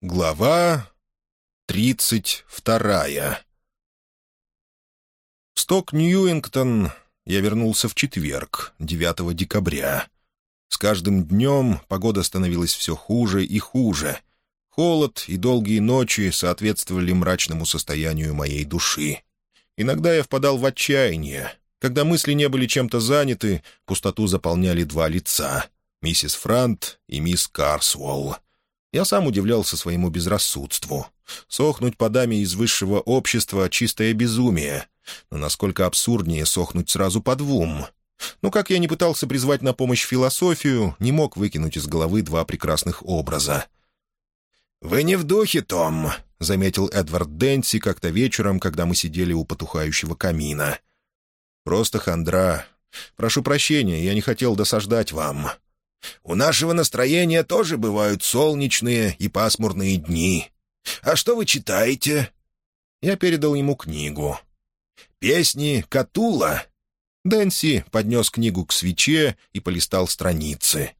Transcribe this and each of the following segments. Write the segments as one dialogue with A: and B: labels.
A: Глава тридцать вторая В Сток Ньюингтон я вернулся в четверг, 9 декабря. С каждым днем погода становилась все хуже и хуже. Холод и долгие ночи соответствовали мрачному состоянию моей души. Иногда я впадал в отчаяние. Когда мысли не были чем-то заняты, пустоту заполняли два лица — миссис Франт и мисс Карсуолл. Я сам удивлялся своему безрассудству. Сохнуть по даме из высшего общества — чистое безумие. Но насколько абсурднее сохнуть сразу по двум. Но как я не пытался призвать на помощь философию, не мог выкинуть из головы два прекрасных образа.
B: «Вы не в духе, Том», — заметил Эдвард Дэнси как-то вечером, когда мы сидели у потухающего камина.
A: «Просто хандра. Прошу прощения, я не хотел досаждать вам».
B: У нашего настроения тоже бывают солнечные и пасмурные дни. А что вы читаете?»
A: Я передал ему книгу.
B: «Песни Катула?»
A: Дэнси поднес книгу к свече и полистал страницы.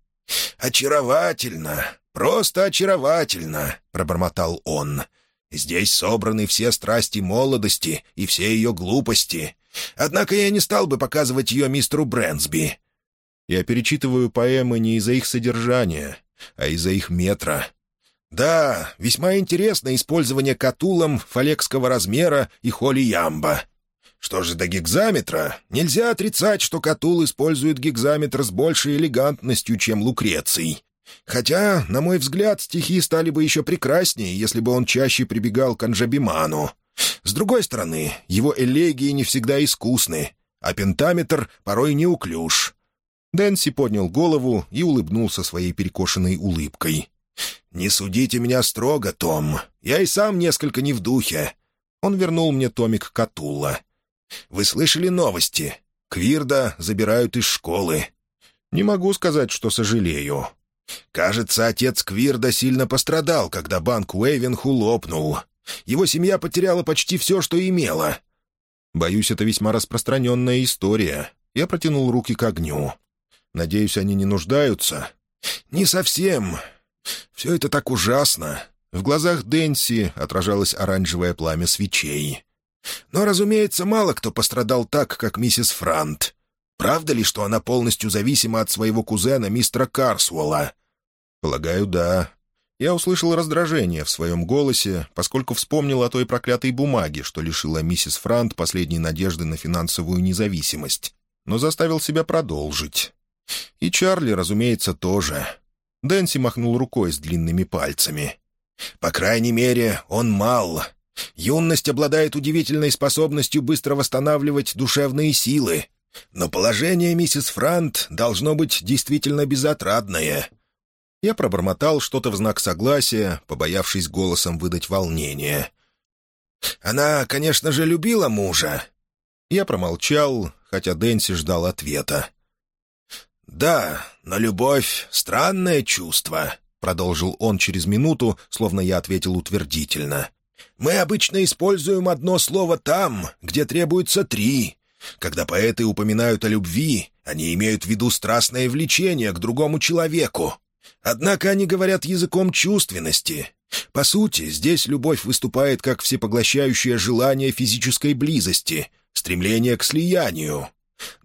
B: «Очаровательно, просто очаровательно», — пробормотал он. «Здесь собраны все страсти молодости и все ее глупости. Однако я не стал бы показывать ее мистеру Брэнсби.
A: Я перечитываю поэмы не из-за их содержания, а из-за их метра.
B: Да, весьма интересно использование катулом фалекского размера и холи ямба. Что же до гигзаметра? Нельзя отрицать, что Катул использует гигзаметр с большей элегантностью, чем Лукреций. Хотя, на мой взгляд, стихи стали бы еще прекраснее, если бы он чаще прибегал к Анжабиману. С другой стороны, его элегии не всегда искусны, а пентаметр порой неуклюж.
A: Дэнси поднял голову и улыбнулся своей перекошенной улыбкой.
B: «Не судите меня строго, Том. Я и сам несколько не в духе».
A: Он вернул мне томик Катулла.
B: «Вы слышали новости? Квирда забирают из школы».
A: «Не могу сказать, что сожалею».
B: «Кажется, отец Квирда сильно пострадал, когда банк Уэйвенху лопнул. Его семья потеряла почти все, что имела».
A: «Боюсь, это весьма распространенная история». Я протянул руки к огню. Надеюсь, они не нуждаются?»
B: «Не совсем. Все это так ужасно».
A: В глазах Дэнси отражалось оранжевое пламя свечей.
B: «Но, разумеется, мало кто пострадал так, как миссис Франт. Правда ли, что она полностью зависима от своего кузена, мистера Карсуэлла?»
A: «Полагаю, да». Я услышал раздражение в своем голосе, поскольку вспомнил о той проклятой бумаге, что лишила миссис Франт последней надежды на финансовую независимость, но заставил себя продолжить. И Чарли, разумеется, тоже. Дэнси махнул рукой с длинными пальцами.
B: «По крайней мере, он мал. Юность обладает удивительной способностью быстро восстанавливать душевные силы. Но положение миссис Франт должно быть действительно безотрадное».
A: Я пробормотал что-то в знак согласия, побоявшись голосом выдать волнение.
B: «Она, конечно же, любила мужа».
A: Я промолчал, хотя Дэнси ждал ответа.
B: «Да, но любовь — странное чувство», — продолжил он через минуту, словно я ответил утвердительно. «Мы обычно используем одно слово там, где требуется три. Когда поэты упоминают о любви, они имеют в виду страстное влечение к другому человеку. Однако они говорят языком чувственности. По сути, здесь любовь выступает как всепоглощающее желание физической близости, стремление к слиянию.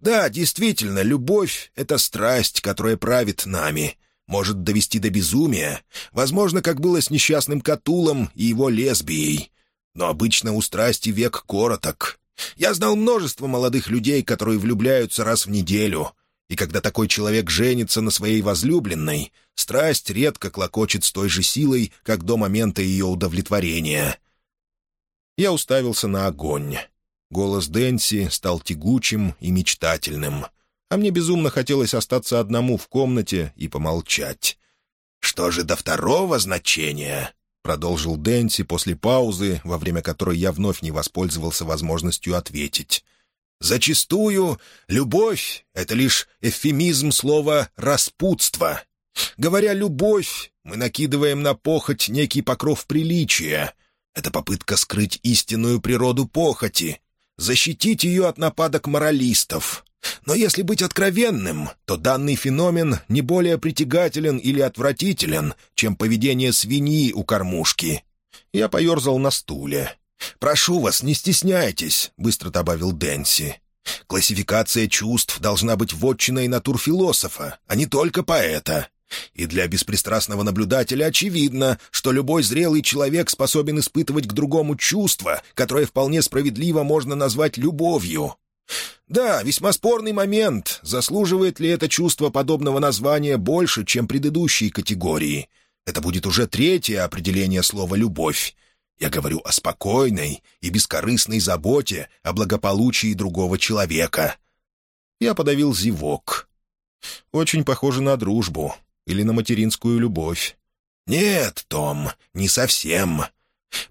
B: Да, действительно, любовь — это страсть, которая правит нами, может довести до безумия, возможно, как было с несчастным Катулом и его лесбией. Но обычно у страсти век короток. Я знал множество молодых людей, которые влюбляются раз в неделю, и когда такой человек женится на своей возлюбленной, страсть редко клокочет с той же силой, как до момента ее удовлетворения. Я уставился на огонь. Голос Дэнси стал тягучим и мечтательным, а мне безумно хотелось остаться одному в комнате и помолчать. «Что же до второго значения?» — продолжил Дэнси после паузы, во время которой я вновь не воспользовался возможностью ответить. «Зачастую любовь — это лишь эвфемизм слова «распутство». Говоря «любовь», мы накидываем на похоть некий покров приличия. Это попытка скрыть истинную природу похоти, защитить ее от нападок моралистов. Но если быть откровенным, то данный феномен не более притягателен или отвратителен, чем поведение свиньи у кормушки. Я поерзал на стуле. «Прошу вас, не стесняйтесь», — быстро добавил Дэнси. «Классификация чувств должна быть вотчиной натурфилософа, а не только поэта. И для беспристрастного наблюдателя очевидно, что любой зрелый человек способен испытывать к другому чувство, которое вполне справедливо можно назвать любовью. Да, весьма спорный момент, заслуживает ли это чувство подобного названия больше, чем предыдущие категории. Это будет уже третье определение слова «любовь». Я говорю о спокойной и бескорыстной заботе о благополучии другого человека. Я подавил зевок. Очень похоже на дружбу или на материнскую любовь. «Нет, Том, не совсем.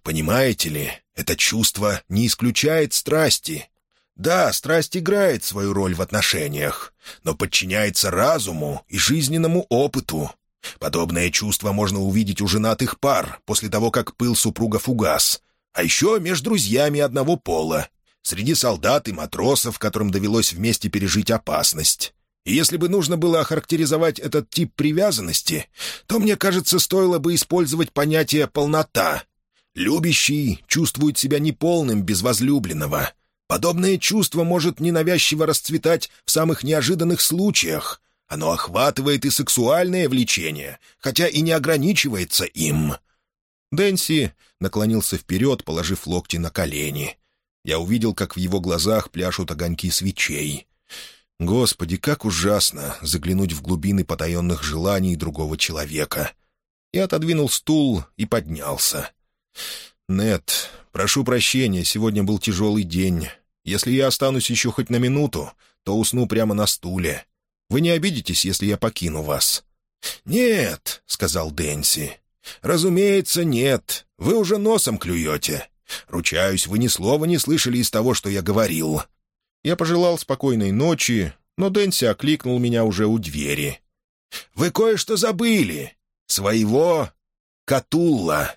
B: Понимаете ли, это чувство не исключает страсти. Да, страсть играет свою роль в отношениях, но подчиняется разуму и жизненному опыту. Подобное чувство можно увидеть у женатых пар после того, как пыл супругов угас. А еще между друзьями одного пола, среди солдат и матросов, которым довелось вместе пережить опасность. И если бы нужно было охарактеризовать этот тип привязанности, то, мне кажется, стоило бы использовать понятие «полнота». Любящий чувствует себя неполным без возлюбленного. Подобное чувство может ненавязчиво расцветать в самых неожиданных случаях. Оно охватывает и сексуальное влечение, хотя и не ограничивается им. Дэнси наклонился вперед, положив локти на колени. Я увидел, как в его глазах пляшут огоньки свечей. Господи, как ужасно заглянуть в глубины потаенных желаний другого человека. Я отодвинул стул и поднялся. «Нет, прошу прощения, сегодня был тяжелый день. Если я останусь еще хоть на минуту, то усну прямо на стуле. Вы не обидитесь, если я покину вас?» «Нет», — сказал Дэнси. «Разумеется, нет. Вы уже носом клюете. Ручаюсь, вы ни слова не слышали из того, что я говорил. Я пожелал спокойной ночи, но Дэнси окликнул меня уже у двери. «Вы кое-что забыли. Своего Катулла».